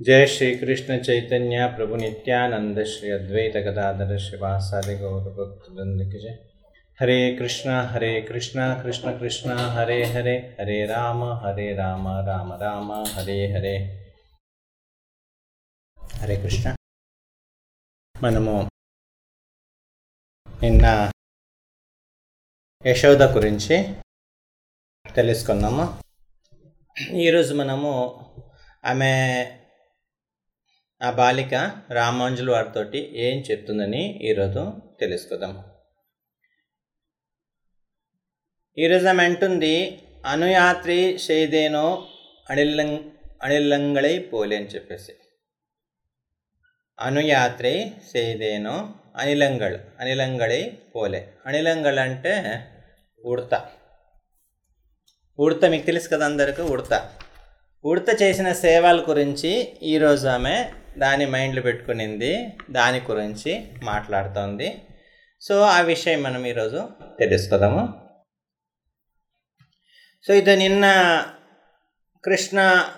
जय श्री कृष्ण चैतन्य प्रभु नित्यानंद श्री अद्वैत गदाधर शिवासादि गौरभक्तवृंद की जय हरे कृष्ण हरे कृष्ण कृष्ण कृष्ण हरे हरे हरे राम हरे राम राम राम हरे हरे హరే కృష్ణ మనము నిన్న యశోద గురించి తెలుసుకున్నాము ఈరోజు మనము ఆమె ఆ బాలిక రామాంజుల వారితోటి ఏం చెప్తుందని ఈరోజు తెలుసుకుందాం. ఈరోజు ఆమె అంటుంది అనుయాత్రి చేదేనో అణిల్లం అణిల్లంగళై పోలే అని చెప్పేసి. అనుయాత్రి సేదేనో అనిలంగళ్ అనిలంగళై పోలే. అనిలంగళ్ అంటే ఉడత. ఉడత మీకు తెలుసు కదా అందరికీ ఉడత. ఉడత చేసిన సేవల గురించి ఈరోజు ఆమె దాని మైండ్లో పెట్టుకునింది దాని గురించి మాట్లాడుతోంది. సో ఆ విషయం మనం ఈరోజు తెలుసుకుందాము. సో ఇది నిన్న కృష్ణ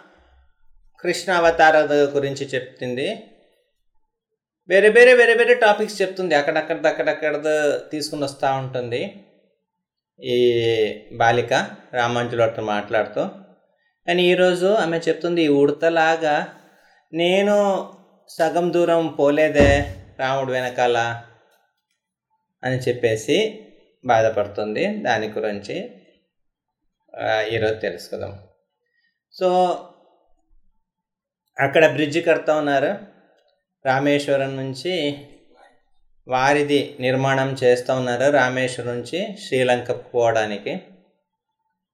కృష్ణ అవతార గురించి చెప్తుంది. వేరే వేరే వేరే వేరే టాపిక్స్ చెప్తుంది. అక్కడక్కడ అక్కడక్కడ తీసుకుని వస్తూ ఉంటుంది. ఈ బాలిక రామాంజులతో మాట్లాడుతూ. కానీ ఈరోజు ఆమె చెప్తుంది ఈ ఉడతలాగా నేను సగం దూరం పోలేదే రాముడు వెనకాల అని చెప్పేసి బాధపడుతుంది దాని గురించి ఈరోజు తెలుసుకుందాం. సో అక్కడ బ్రిడ్జ్ కడతా ఉన్నారు. రామేశ్వరం నుంచి వారిది నిర్మాణం చేస్తూ ఉన్నారు రామేశ్వరం నుంచి శ్రీలంకకు పోవడానికి.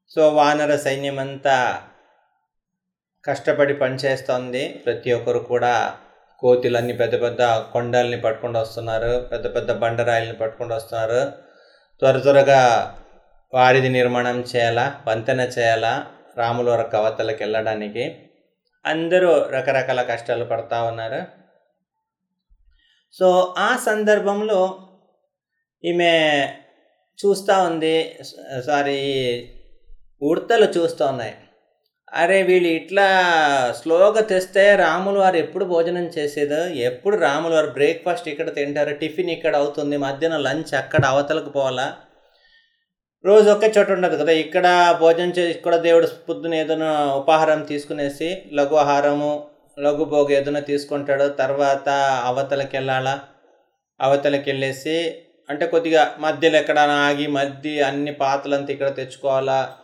సో వానర సైన్యం అంతా కష్టపడి పనిచేస్తోంది ప్రతి ఒక్కరు కూడా కోతులన్నీ పెద్ద పెద్ద కొండల్ని పట్టుకొని వస్తున్నారు. పెద్ద పెద్ద బండరాయిల్ని పట్టుకొని వస్తున్నారు. త్వర త్వరగా వారిది నిర్మాణం చేయాలా? వంతెన చేయాలా? రాములవర కవతలకు వెళ్ళడానికి. అందరూ రకరకాల కష్టాలు పడతా ఉన్నారు. సో ఆ సందర్భంలో ఈమె చూస్తూ ఉంది. సారీ ఉడతలు చూస్తూ ఉన్నాయి. అరే వీళ్ళు ఇట్లా స్లోగా తెస్తే రాములు వారు ఎప్పుడు భోజనం చేసేదో? ఎప్పుడు రాములు వారు బ్రేక్ఫాస్ట్ ఇక్కడ తింటారు? టిఫిన్ ఇక్కడ అవుతుంది? మధ్యాహ్నం లంచ్ అక్కడ అవతలకు పోవాలా? రోజు ఒకే చోట ఉండదు కదా. ఇక్కడ భోజనం చేసి ఇక్కడ దేవుడు పొద్దున ఏదైనా ఉపాహారం తీసుకునేసి లఘు ఆహారము లఘుభోగ ఏదైనా తీసుకుంటాడు. తర్వాత అవతలకి వెళ్ళాలా? అవతలకి వెళ్ళేసి అంటే కొద్దిగా మధ్యలో ఎక్కడ ఆగి మధ్య అన్ని పాత్రలంతా ఇక్కడ తెచ్చుకోవాలా?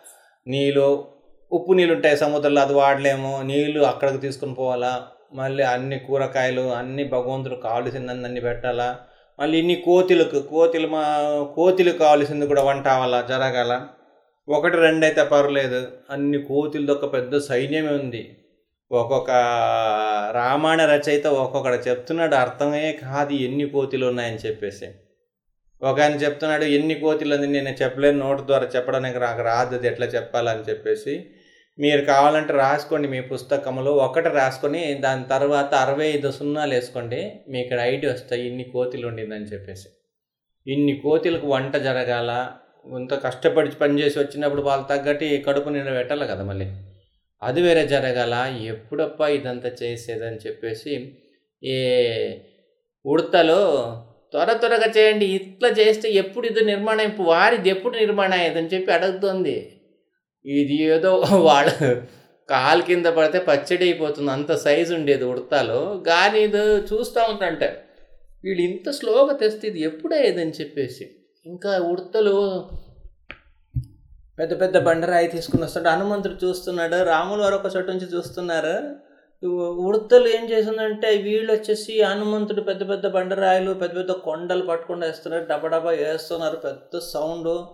నీళ్ళు ఉప్పు నీళ్ళు ఉంటాయి సముద్రంలో అది వాడలేము. నీళ్ళు అక్కడికి తీసుకుని పోవాలా? మళ్ళీ అన్ని కూరగాయలు అన్ని భగవంతుడు కావలసిందని అన్ని పెట్టాలా? మళ్ళీ ఇన్ని కోతులకు కోతులు మా కోతులు కావాల్సింది కూడా వంట అవ్వాలా? జరగాల? ఒకటి రెండు అయితే పర్లేదు. అన్ని కోతులతో ఒక పెద్ద సైన్యమే ఉంది. ఒక్కొక్క రామాయణ రచయిత ఒక్కొక్కడు చెప్తున్నాడు అర్థమే కాదు ఎన్ని కోతులు ఉన్నాయని చెప్పేసి. ఒక ఆయన చెప్తున్నాడు ఎన్ని కోతులు ఉంది? నేను చెప్పలేను నోటి ద్వారా చెప్పడానికి నాకు రాదు అది ఎట్లా చెప్పాలని చెప్పేసి మీరు కావాలంటే రాసుకోండి మీ పుస్తకంలో ఒకటి రాసుకొని దాని తర్వాత అరవై ఐదు సున్నాలు వేసుకోండి. మీ ఇక్కడ ఐటీ వస్తాయి ఇన్ని కోతులు ఉండిందని చెప్పేసి. ఇన్ని కోతులకు వంట జరగాల. ఇంత కష్టపడి పనిచేసి వచ్చినప్పుడు వాళ్ళు తగ్గట్టి కడుపు నిండా పెట్టాలి కదా మళ్ళీ. అది వేరే జరగాల. ఎప్పుడప్పా ఇదంతా చేసేదని చెప్పేసి ఏ ఉడతలో త్వర త్వరగా చేయండి. ఇట్లా చేస్తే ఎప్పుడు ఇది నిర్మాణం? వారిది ఎప్పుడు నిర్మాణం అయ్యేదని చెప్పి అడుగుతుంది. ఇది ఏదో వాళ్ళ కాలు కింద పడితే పచ్చడి అయిపోతుంది అంత సైజు ఉండేది ఉడతాలో. కానీ ఇది చూస్తూ ఉందంటే వీళ్ళు ఇంత స్లోగా తెస్తే ఇది ఎప్పుడు చెప్పేసి. ఇంకా ఉడతలు పెద్ద పెద్ద బండరాయి తీసుకుని వస్తాడు. హనుమంతుడు చూస్తున్నాడు రాములు వారు ఒక చోటు నుంచి చూస్తున్నారు. ఉడతలు ఏం చేసిందంటే వీళ్ళు వచ్చేసి హనుమంతుడు పెద్ద పెద్ద బండరాయిలు పెద్ద పెద్ద కొండలు పట్టుకుండా వేస్తున్నారు. డబడబా వేస్తున్నారు పెద్ద సౌండ్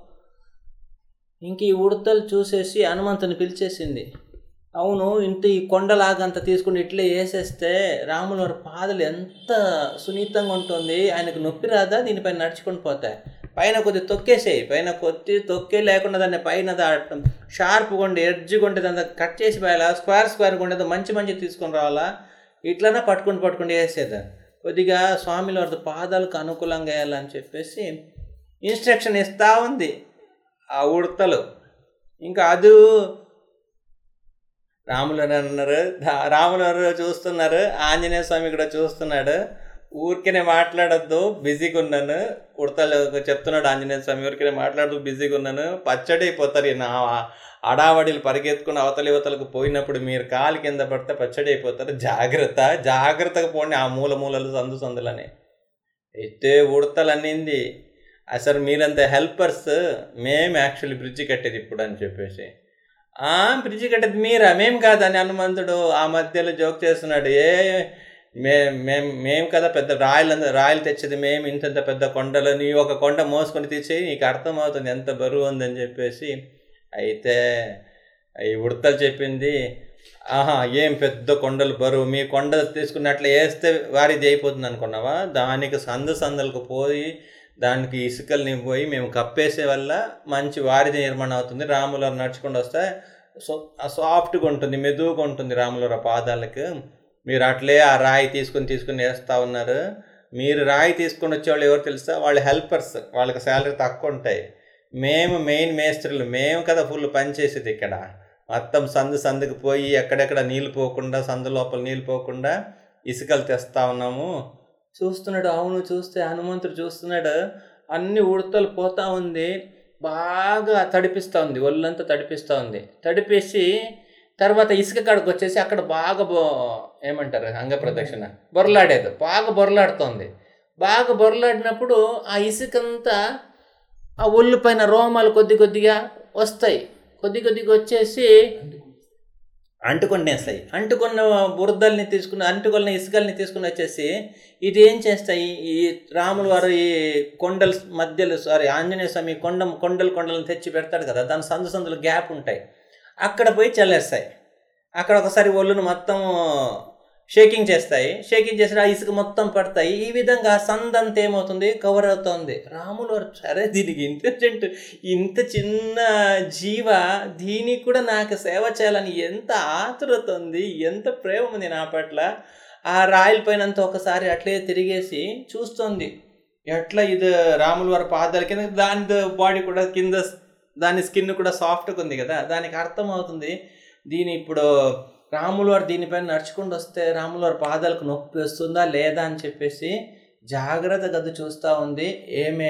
ఇంక ఈ ఉడతలు చూసేసి హనుమంతుని పిలిచేసింది. అవును ఇంత ఈ కొండలాగంత తీసుకుని ఇట్లే వేసేస్తే రాముల వారి పాదలు ఎంత సున్నితంగా ఉంటుంది. ఆయనకు నొప్పి రాదా? దీనిపైన నడుచుకుని పోతాయి పైన కొద్ది తొక్కేసేయి. పైన కొద్ది తొక్కే లేకుండా దాన్ని పైన దాటం షార్ప్ కొండి ఎడ్జ్ కొండి దాన్ని కట్ చేసి పోయాలా స్క్వేర్ స్క్వేర్ కొండేదో మంచి మంచి తీసుకొని రావాలా? ఇట్లనే పట్టుకుని పట్టుకుని వేసేదాన్ని కొద్దిగా స్వామిల వారి పాదాలకు అనుకూలంగా వేయాలని చెప్పేసి ఇన్స్ట్రక్షన్ ఇస్తూ ఉంది. ఆ ఉడతలు. ఇంకా అది రాములు అన్నారు రాములు చూస్తున్నారు ఆంజనేయ స్వామి కూడా చూస్తున్నాడు. ఊరికనే మాట్లాడద్దు బిజీగా ఉన్నాను. ఉడతలు చెప్తున్నాడు ఆంజనేయ స్వామి ఊరికనే మాట్లాడదు బిజీగా ఉన్నాను. పచ్చడి అయిపోతారు నా అడావడిలు పరిగెత్తుకుని అవతలి యువతలకు పోయినప్పుడు మీరు కాలు కింద పడితే పచ్చడి అయిపోతారు. జాగ్రత్త జాగ్రత్తగా పోండి ఆ మూల మూలలు సందు సందులని. అయితే ఉడతలు అన్నింది అసలు మీరంత హెల్పర్స్ మేము యాక్చువల్లీ బ్రిడ్జి కట్టేది ఇప్పుడు అని చెప్పేసి బ్రిడ్జి కట్టేది మీరా? మేము కాదని హనుమంతుడు ఆ మధ్యలో జోక్ చేస్తున్నాడు. ఏ మే మేం మేము కదా పెద్ద రాయలు రాయలు తెచ్చేది మేము ఇంత పెద్ద కొండలు నీ ఒక కొండ మోసుకొని తెచ్చి నీకు అర్థమవుతుంది ఎంత బరువు ఉందని చెప్పేసి. అయితే ఈ ఉడతలు చెప్పింది ఆహా ఏం పెద్ద కొండలు బరువు? మీ కొండ తీసుకున్నట్లు వేస్తే వారిది అయిపోతుంది అనుకున్నావా? దానికి సందు సందులకు పోయి దానికి ఇసుకలు పోయి మేము కప్పేసే వల్ల మంచి వారిది నిర్మాణం అవుతుంది. రాముల నడుచుకుంటూ వస్తే సో సాఫ్ట్గా ఉంటుంది మెదువుగా ఉంటుంది రాముల పాదాలకు. మీరు అట్లే ఆ రాయి తీసుకుని తీసుకుని వేస్తూ ఉన్నారు. మీరు రాయి తీసుకొని వచ్చేవాళ్ళు ఎవరు తెలుసా? వాళ్ళు హెల్పర్స్ వాళ్ళకి శాలరీ తక్కువ ఉంటాయి. మేము మెయిన్ మేస్త్రులు మేము కదా ఫుల్ పని చేసేది ఇక్కడ. మొత్తం సందు సందుకు పోయి ఎక్కడెక్కడ నీళ్ళు పోకుండా సందు లోపల నీళ్ళు పోకుండా ఇసుకలు తెస్తా ఉన్నాము. చూస్తున్నాడు అవును చూస్తే హనుమంతుడు చూస్తున్నాడు. అన్ని ఉడతలు పోతా ఉంది. బాగా తడిపిస్తూ ఉంది. ఒళ్ళంతా తడిపిస్తూ ఉంది. తడిపేసి తర్వాత ఇసుక కాడకు వచ్చేసి అక్కడ బాగా బో ఏమంటారు? అంగ ప్రదక్షిణ. బొరలాడేది బాగా బొరలాడుతోంది బాగా బొరలాడినప్పుడు ఆ ఇసుకంతా ఆ ఒళ్ళు పైన రోమాలు కొద్ది కొద్దిగా వస్తాయి. కొద్ది కొద్దిగా వచ్చేసి అంటుకొనేస్తాయి అంటుకున్న బురదల్ని తీసుకుని అంటుకున్న ఇసుకల్ని తీసుకుని వచ్చేసి ఇది ఏం చేస్తాయి? ఈ రాముల వారు ఈ కొండల మధ్యలో సారీ ఆంజనేయ స్వామి కొండ కొండలు కొండలను తెచ్చి పెడతాడు కదా దాని సందు సందులు గ్యాప్ ఉంటాయి. అక్కడ పోయి చల్లేస్తాయి. అక్కడ ఒకసారి ఒళ్ళును మొత్తం షేకింగ్ చేస్తాయి. షేకింగ్ చేసి ఆ ఇసుక మొత్తం పడతాయి. ఈ విధంగా సందంత ఏమవుతుంది? కవర్ అవుతుంది. రాములు సరే దీనికి ఇంటెలిజెంట్ ఇంత చిన్న జీవ దీనికి కూడా నాకు సేవ చేయాలని ఎంత ఆతురత ఉంది ఎంత ప్రేమ ఉంది నా పట్ల. ఆ రాయల పైనంత ఒకసారి అట్లే తిరిగేసి చూస్తుంది. ఎట్లా ఇది రాముల వారి పాదాల కింద దాని బాడీ కూడా కింద దాని స్కిన్ కూడా సాఫ్ట్గా ఉంది కదా. దానికి అర్థమవుతుంది దీని ఇప్పుడు రాములు వారు దీనిపైన నడుచుకుంటూ వస్తే రాములు వారి పాదాలకు నొప్పి వస్తుందా లేదా అని చెప్పేసి జాగ్రత్త గది చూస్తూ ఉంది. ఏమే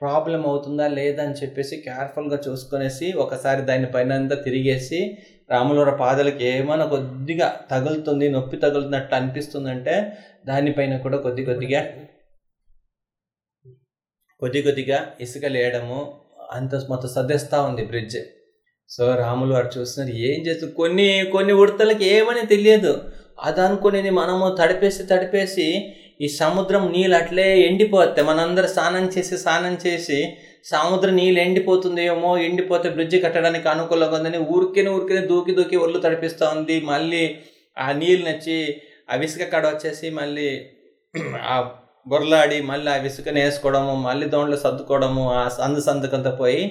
ప్రాబ్లం అవుతుందా లేదా అని చెప్పేసి కేర్ఫుల్గా చూసుకొనేసి ఒకసారి దానిపైన అంతా తిరిగేసి రాములవారి పాదాలకు ఏమైనా కొద్దిగా తగులుతుంది నొప్పి తగులుతున్నట్టు అనిపిస్తుందంటే దానిపైన కూడా కొద్ది కొద్దిగా కొద్ది కొద్దిగా ఇసుక లేయడము అంత మొత్తం సర్దేస్తూ ఉంది బ్రిడ్జ్ సో రాములు వారు చూస్తున్నారు ఏం చేస్తారు కొన్ని కొన్ని ఉడతలకి ఏమని తెలియదు. అది అనుకుని మనము తడిపేసి తడిపేసి ఈ సముద్రం నీళ్ళు అట్లే ఎండిపోతే మనందరూ స్నానం చేసి స్నానం చేసి సముద్రం నీళ్ళు ఎండిపోతుందేమో ఎండిపోతే బ్రిడ్జ్ కట్టడానికి అనుకూలంగా ఉందని ఊరికే ఊరికే దూకి దూకి ఒళ్ళు తడిపిస్తూ ఉంది మళ్ళీ ఆ నీళ్ళు నచ్చి ఆ విసుక కడ వచ్చేసి మళ్ళీ ఆ బొరలాడి మళ్ళీ ఆ విసుకని వేసుకోవడము మళ్ళీ దోండ్లు సర్దుకోవడము ఆ సందు సందుకంతా పోయి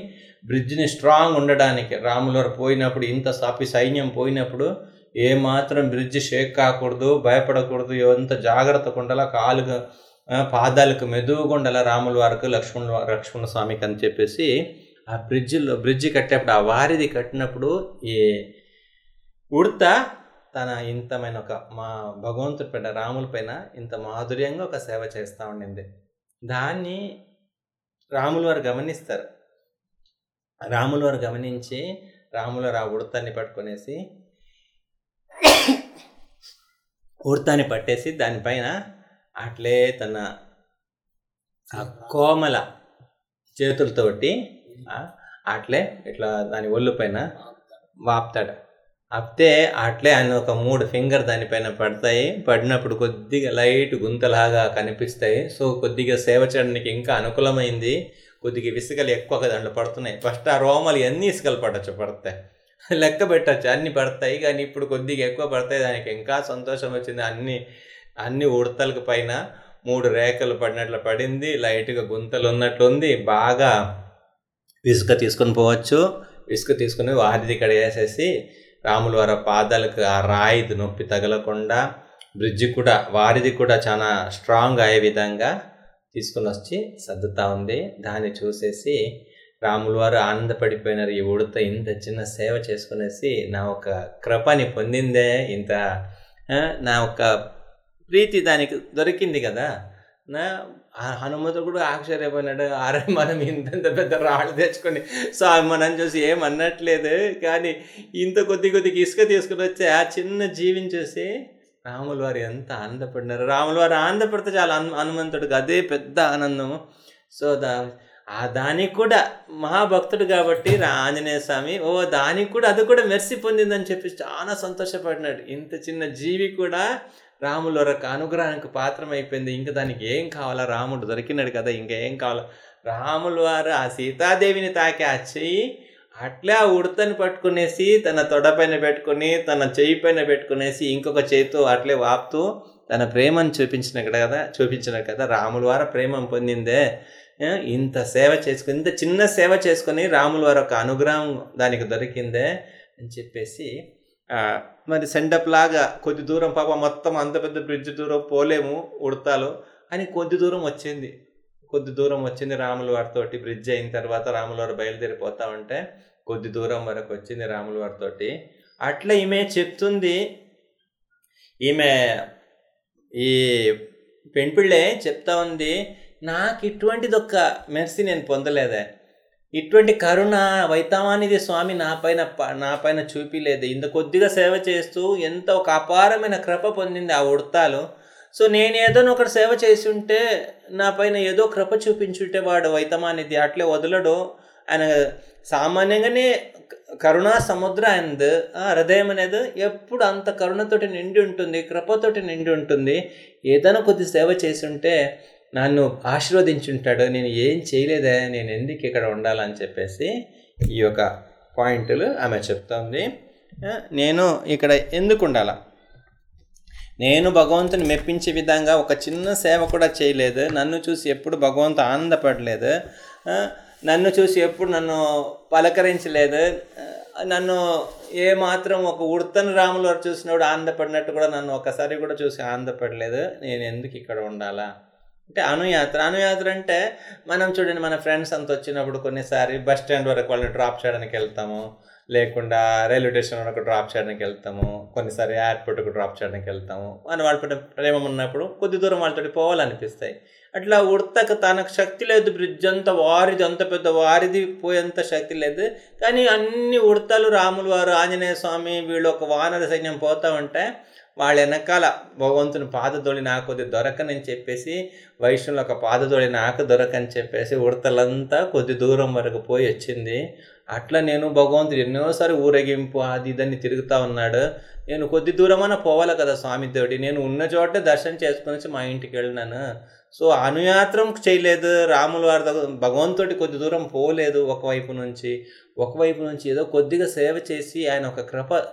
బ్రిడ్జ్ని స్ట్రాంగ్ ఉండడానికి రాములవారు పోయినప్పుడు ఇంత సాపి సైన్యం పోయినప్పుడు ఏమాత్రం బ్రిడ్జ్ షేక్ కాకూడదు భయపడకూడదు ఎంత జాగ్రత్తగా ఉండాలా కాలుగా పాదాలకు మెదువుగా ఉండాలా రాముల వారికి లక్ష్మణ లక్ష్మణ స్వామికి అని చెప్పేసి ఆ బ్రిడ్జిలో బ్రిడ్జి కట్టేప్పుడు ఆ వారిది కట్టినప్పుడు ఈ ఉడత తన ఇంతమైన ఒక మా భగవంతుడి పైన రాముల పైన ఇంత మాధుర్యంగా ఒక సేవ చేస్తూ ఉండింది. దాన్ని రాముల వారు గమనిస్తారు. రాముల వారు గమనించి రాముల ఆ ఉడతాన్ని పట్టుకునేసి ఉడతాన్ని పట్టేసి దానిపైన అట్లే తన కోమల చేతులతోటి అట్లే ఇట్లా దాని ఒళ్ళు పైన వాపుతాడు. అప్తే అట్లే ఆయన ఒక మూడు ఫింగర్ దానిపైన పడతాయి. పడినప్పుడు కొద్దిగా లైట్ గుంతలాగా కనిపిస్తాయి. సో కొద్దిగా సేవ చేయడానికి ఇంకా అనుకూలమైంది. కొద్దిగా ఇసుకలు ఎక్కువగా దాంట్లో పడుతున్నాయి. ఫస్ట్ ఆ రోమలు ఎన్ని ఇసుకలు పడవచ్చు పడతాయి. లెక్క పెట్టచ్చు. అన్ని పడతాయి. కానీ ఇప్పుడు కొద్దిగా ఎక్కువ పడతాయి. దానికి ఇంకా సంతోషం వచ్చింది. అన్ని అన్ని ఉడతలకు పైన మూడు రేఖలు పడినట్లు పడింది. లైట్గా గుంతలు ఉన్నట్లుంది బాగా ఇసుక తీసుకొని పోవచ్చు. ఇసుక తీసుకుని వారిది ఇక్కడ వేసేసి రాముల వారి పాదాలకు ఆ రాయిది నొప్పి తగలకుండా బ్రిడ్జి కూడా వారిది కూడా చాలా స్ట్రాంగ్ అయ్యే విధంగా తీసుకుని వచ్చి సర్దుతా ఉంది. దాన్ని చూసేసి రాములు వారు ఆనందపడిపోయినారు. ఈ ఉడత ఇంత చిన్న సేవ చేసుకునేసి నా ఒక కృపని పొందిందే ఇంత నా ఒక ప్రీతి దానికి దొరికింది కదా. నా హనుమంతుడు కూడా ఆశ్చర్యపోయినాడు. అరే మనం ఇంతంత పెద్ద రాళ్ళు తెచ్చుకొని సో మనం చూసి ఏం కానీ ఇంత కొద్ది కొద్దిగా ఇసుక తీసుకుని వచ్చి ఆ చిన్న జీవిని చూసి రాముల వారు ఎంత ఆనందపడినారు. రాముల వారు ఆనందపడితే చాలా హనుమంతుడికి అదే పెద్ద ఆనందము. సో దా ఆ దానికి కూడా మహాభక్తుడు కాబట్టి ఆంజనేయ స్వామి ఓ దానికి కూడా అది కూడా మెర్సి పొందిందని చెప్పి చాలా సంతోషపడినాడు. ఇంత చిన్న జీవి కూడా రాముల యొక్క అనుగ్రహానికి పాత్రం అయిపోయింది ఇంకా దానికి ఏం కావాలా? రాముడు దొరికినాడు కదా ఇంకా ఏం కావాలా? రాముల వారు ఆ సీతాదేవిని తాకి ఆ చెయ్యి అట్లే ఆ ఉడతని పట్టుకునేసి తన తొడపైన పెట్టుకుని తన చెయ్యి పైన పెట్టుకునేసి ఇంకొక చేతితో అట్లే వాపుతూ తన ప్రేమను చూపించిన కదా చూపించిన కదా రాముల వారు ప్రేమ పొందిందే. ఇంత సేవ చేసుకుని ఇంత చిన్న సేవ చేసుకొని రాముల వారు ఒక అనుగ్రహం దానికి దొరికిందే అని చెప్పేసి మరి సెండప్ లాగా కొద్ది దూరం పాప మొత్తం అంత పెద్ద బ్రిడ్జ్ దూరం పోలేము ఉడతాలు అని కొద్ది దూరం వచ్చింది. కొద్ది దూరం వచ్చింది రాముల వారితోటి. బ్రిడ్జ్ అయిన తర్వాత రాముల వారు బయలుదేరిపోతా ఉంటే కొద్ది దూరం వరకు వచ్చింది రాముల వారితోటి. అట్లా ఈమె చెప్తుంది. ఈమె ఈ పెంపిళ్ళే చెప్తా ఉంది నాకు ఇటువంటిది ఒక్క మెర్సీ నేను పొందలేదే. ఇటువంటి కరుణ వైతామానిది స్వామి నా పైన ప- నా పైన చూపిలేదు. ఇంత కొద్దిగా సేవ చేస్తూ ఎంత ఒక అపారమైన కృప పొందింది ఆ ఉడతాలు. సో నేను ఏదో ఒకటి సేవ చేసి ఉంటే నా పైన ఏదో కృప చూపించుంటే వాడు వైతమానిది అట్లే వదలడు. ఆయన సామాన్యంగానే కరుణా సముద్ర ఆయనది హృదయం అనేది ఎప్పుడు అంత కరుణతోటి నిండి ఉంటుంది కృపతోటి నిండి ఉంటుంది. ఏదైనా కొద్ది సేవ చేసి ఉంటే నన్ను ఆశీర్వదించుంటాడు నేను ఏం చేయలేదే నేను ఎందుకు ఇక్కడ ఉండాలని చెప్పేసి ఈ యొక్క పాయింట్లు ఆమె చెప్తోంది. నేను ఇక్కడ ఎందుకు ఉండాలా? నేను భగవంతుని మెప్పించే విధంగా ఒక చిన్న సేవ కూడా చేయలేదు. నన్ను చూసి ఎప్పుడు భగవంతు ఆనందపడలేదు. నన్ను చూసి ఎప్పుడు నన్ను పలకరించలేదు. నన్ను ఏ మాత్రం ఒక ఉడతన రాములు వారు చూసినప్పుడు ఆనందపడినట్టు కూడా నన్ను ఒకసారి కూడా చూసి ఆనందపడలేదు. నేను ఎందుకు ఇక్కడ ఉండాలా? అంటే అనుయాత్ర. అనుయాత్ర అంటే మనం చూడండి మన ఫ్రెండ్స్ అంతా వచ్చినప్పుడు కొన్నిసారి బస్ స్టాండ్ వరకు వాళ్ళని డ్రాప్ చేయడానికి వెళ్తాము. లేకుండా రైల్వే స్టేషన్ వరకు డ్రాప్ చేయడానికి వెళ్తాము. కొన్నిసారి ఎయిర్పోర్ట్కి డ్రాప్ చేయడానికి వెళ్తాము. మన వాళ్ళ ప్రేమ ఉన్నప్పుడు కొద్ది దూరం వాళ్ళతో పోవాలనిపిస్తాయి. అట్లా ఉడతకు తనకు శక్తి లేదు బ్రిడ్జ్ అంత వారిది అంత పెద్ద వారిది పోయేంత శక్తి లేదు. కానీ అన్ని ఉడతలు రాములు వారు ఆంజనేయ స్వామి వీళ్ళు ఒక వానర సైన్యం పోతా ఉంటే వాళ్ళ వెనకాల భగవంతుని పాదదోళి నాకు కొద్ది దొరకనని చెప్పేసి వైష్ణవులు ఒక పాదదోళి నాకు దొరకని చెప్పేసి ఉడతలంతా కొద్ది దూరం వరకు పోయి వచ్చింది. అట్లా నేను భగవంతుడు ఎన్నోసారి ఊరేగింపు అది ఇదని తిరుగుతూ ఉన్నాడు. నేను కొద్ది దూరమైన పోవాలి కదా స్వామితోటి? నేను ఉన్న చోటే దర్శనం చేసుకుని మా ఇంటికి వెళ్ళినాను. సో అనుయాత్రం చేయలేదు. రాముల వారి భగవంతుడి కొద్ది దూరం పోలేదు. ఒకవైపు నుంచి ఒకవైపు నుంచి ఏదో కొద్దిగా సేవ చేసి ఆయన ఒక కృప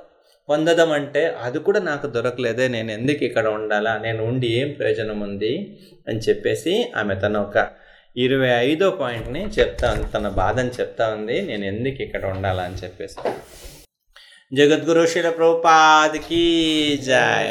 పొందడం అంటే అది కూడా నాకు దొరకలేదే నేను ఎందుకు ఇక్కడ ఉండాలా నేను ఉండి ఏం ప్రయోజనం ఉంది అని చెప్పేసి ఆమె తన ఒక ఇరవై ఐదో పాయింట్ని చెప్తా ఉంది తన బాధని చెప్తా ఉంది నేను ఎందుకు ఇక్కడ ఉండాలా అని చెప్పేసి. జగద్గురు శిల ప్రభుపాదికి జాయ్